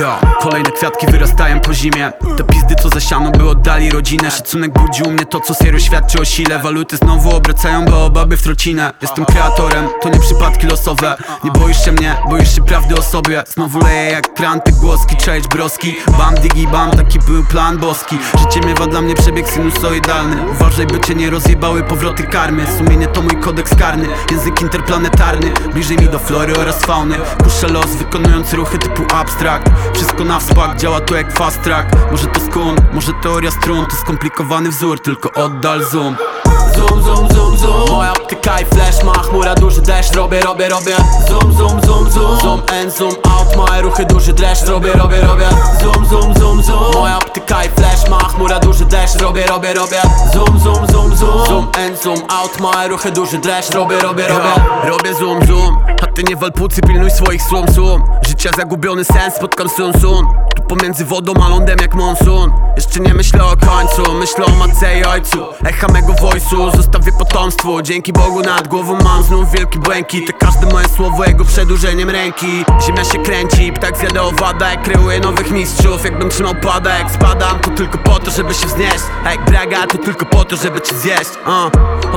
Yo, kolejne kwiatki wyrastają po zimie. Te pizdy co zasiano by oddali rodzinę. Szacunek budzi u mnie to co serio świadczy o sile. Waluty znowu obracają baobaby w trocinę. Jestem kreatorem, to nie przypadki losowe. Nie boisz się mnie, boisz się prawdy o sobie. Znowu leję jak kran te głoski, cześć broski. Bam digi bam, taki był plan boski. Życie miewa dla mnie przebieg sinusoidalny. Uważaj by cię nie rozjebały powroty karmy. Sumienie to mój kodeks karny, język interplanetarny. Bliżej mi do flory oraz fauny. Puszczę los wykonując ruchy typu abstrakt Wszystko na wspak, działa to jak fast track. Może to skun, może teoria strun. To skomplikowany wzór, tylko oddal zoom. Zoom, zoom, zoom, zoom. Moja optyka i flash ma chmura, duży deszcz Robię, robię, robię. Zoom, zoom, zoom, zoom. Zoom in, zoom out Moje ruchy, duży dreszcz Robię, robię, robię. Zoom, zoom, zoom, zoom. Moja optyka i flash ma chmura, duży deszcz Robię, robię, robię. Zoom, zoom, zoom, zoom. Zoom zoom out Moje ruchy, duży dreszcz Robię, robię, robię. Robię zoom zoom. A ty nie walpucy, pilnuj swoich sum sum. Życia zagubiony sens, spotkam sun sun Tu pomiędzy wodą a lądem jak monsun. Jeszcze nie myślę o końcu, myślę o matce i ojcu. Echa mego voice'u, zostawię potomstwu Dzięki Bogu nad głową mam znów wielki błękit moje słowo jego przedłużeniem ręki. Ziemia się kręci, ptak zjada owada Jak kreuję nowych mistrzów, jakbym trzymał pada Jak spadam, to tylko po to, żeby się wznieść. A jak braga, to tylko po to, żeby cię zjeść uh.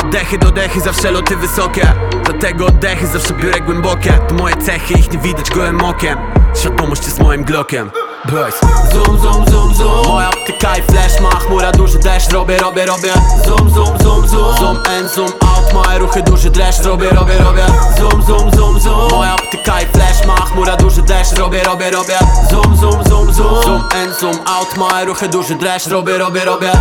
Oddechy do dechy, zawsze loty wysokie. Dlatego oddechy zawsze biorę głębokie. To moje cechy, ich nie widać gołym okiem. Światłomość jest moim glokiem Boys Zoom, zoom, zoom, zoom. Moja optyka i flash ma chmura, duży deszcz. Robię, robię, robię. Zoom, zoom, zoom, zoom. Zoom in, zoom out. Moje ruchy, duży dreszcz Robię, robię, robię. Zoom, zoom, zoom, zoom. Moja optyka i flash ma chmura, duży deszcz. Robię, robię, robię. Zoom, zoom, zoom, zoom. Zoom in, zoom out. Moje ruchy, duży dreszcz Robię, robię, robię